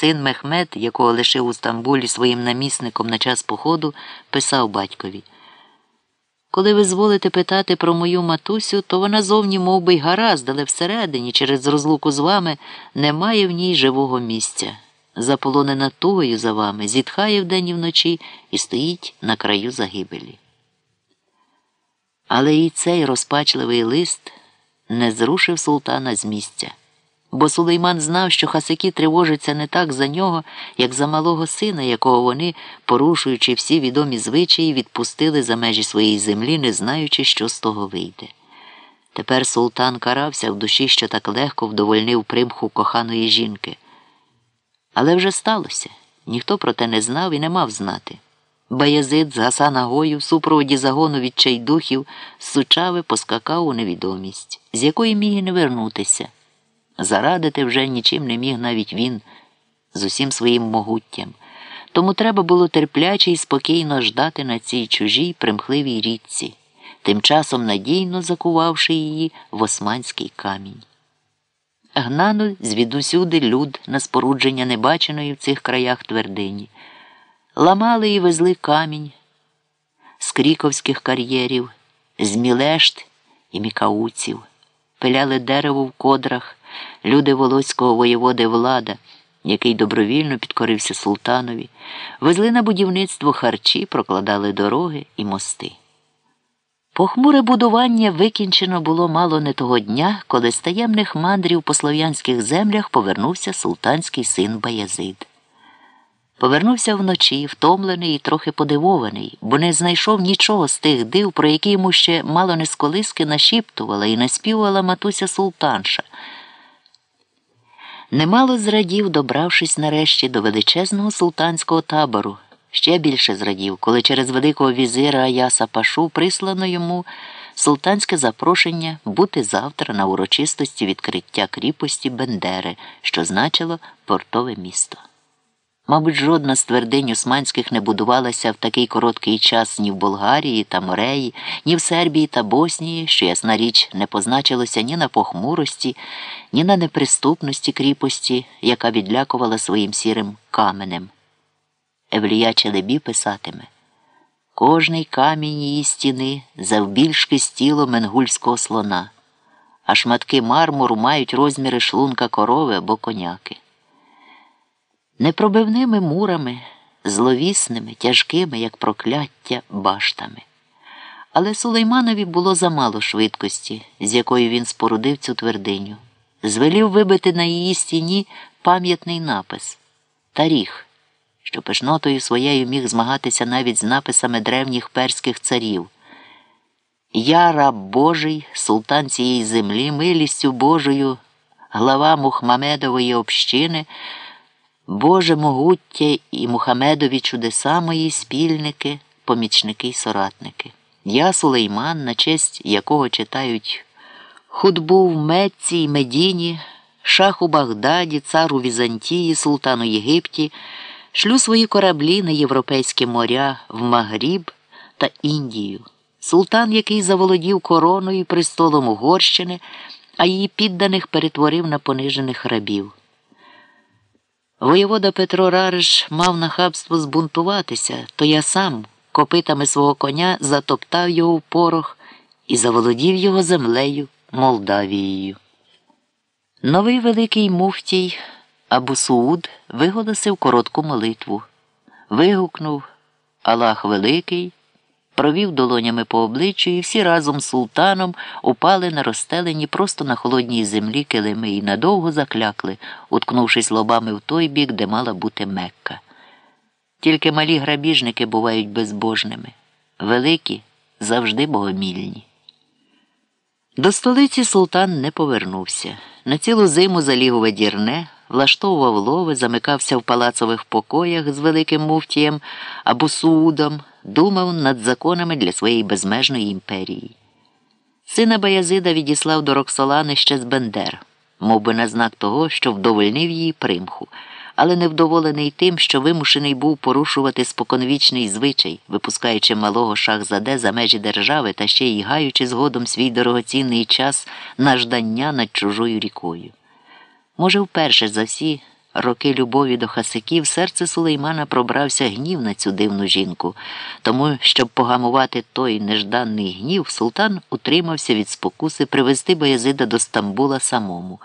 син Мехмед, якого лишив у Стамбулі своїм намісником на час походу, писав батькові. Коли ви зволите питати про мою матусю, то вона зовні мов би, й гаразд, але всередині, через розлуку з вами, немає в ній живого місця. Заполонена тугою за вами, зітхає вдень і вночі і стоїть на краю загибелі. Але і цей розпачливий лист не зрушив султана з місця. Бо Сулейман знав, що хасики тривожаться не так за нього, як за малого сина, якого вони, порушуючи всі відомі звичаї, відпустили за межі своєї землі, не знаючи, що з того вийде. Тепер султан карався в душі, що так легко вдовольнив примху коханої жінки. Але вже сталося, ніхто про те не знав і не мав знати. Баязид з Гасана в супроводі загону відчайдухів з сучави поскакав у невідомість, з якої міг не вернутися. Зарадити вже нічим не міг навіть він з усім своїм могуттям. Тому треба було терпляче і спокійно ждати на цій чужій примхливій річці, тим часом надійно закувавши її в османський камінь. Гнано звідусюди люд на спорудження небаченої в цих краях твердині, ламали і везли камінь з кріковських кар'єрів, з мілешт і мікауців, пиляли дерево в кодрах люди волоського воєводи влада, який добровільно підкорився султанові, везли на будівництво харчі, прокладали дороги і мости. Похмуре будування викінчено було мало не того дня, коли з таємних мандрів по слов'янських землях повернувся султанський син Баязид. Повернувся вночі, втомлений і трохи подивований, бо не знайшов нічого з тих див, про які йому ще мало не з колиски нашіптувала і наспівала матуся султанша. Немало зрадів, добравшись нарешті до величезного султанського табору. Ще більше зрадів, коли через великого візира Аяса Пашу прислано йому султанське запрошення бути завтра на урочистості відкриття кріпості Бендери, що значило портове місто. Мабуть, жодна з твердинь Османських не будувалася в такий короткий час ні в Болгарії та Мореї, ні в Сербії та Боснії, що, ясна річ, не позначилося ні на похмурості, ні на неприступності кріпості, яка відлякувала своїм сірим каменем. Евлія Челебі писатиме Кожний камінь її стіни завбільшки з тіло менгульського слона, а шматки мармуру мають розміри шлунка корови або коняки непробивними мурами, зловісними, тяжкими, як прокляття, баштами. Але Сулейманові було замало швидкості, з якою він спорудив цю твердиню. Звелів вибити на її стіні пам'ятний напис Таріх, що пишнотою своєю міг змагатися навіть з написами древніх перських царів. Я раб Божий, султан цієї землі, милістю Божою, глава Мухмамедової общини. Боже могуття і Мухамедові чудеса мої спільники, помічники й соратники. Я Сулейман, на честь якого читають худбу в Мецці й Медіні, шах у Багдаді, цар у Візантії, султан у Єгипті, шлю свої кораблі на європейські моря в Магріб та Індію. Султан, який заволодів короною і престолом Угорщини, а її підданих перетворив на понижених рабів. Воєвода Петро Рариш мав нахабство збунтуватися, то я сам копитами свого коня затоптав його в порох і заволодів його землею Молдавією. Новий великий муфтій Абусууд виголосив коротку молитву. Вигукнув Аллах Великий провів долонями по обличчю, і всі разом з султаном упали на розстелені просто на холодній землі килими і надовго заклякли, уткнувшись лобами в той бік, де мала бути Мекка. Тільки малі грабіжники бувають безбожними, великі завжди богомільні. До столиці султан не повернувся. На цілу зиму заліг у ведірне, влаштовував лови, замикався в палацових покоях з великим муфтієм або судом, думав над законами для своєї безмежної імперії. Сина Баязида відіслав до Роксолани ще з Бендер, мов би на знак того, що вдовольнив її примху, але невдоволений тим, що вимушений був порушувати споконвічний звичай, випускаючи малого шахзаде за межі держави та ще й гаючи згодом свій дорогоцінний час на ждання над чужою рікою. Може, вперше за всі роки любові до хасиків, серце Сулеймана пробрався гнів на цю дивну жінку. Тому, щоб погамувати той нежданний гнів, султан утримався від спокуси привезти Баязида до Стамбула самому.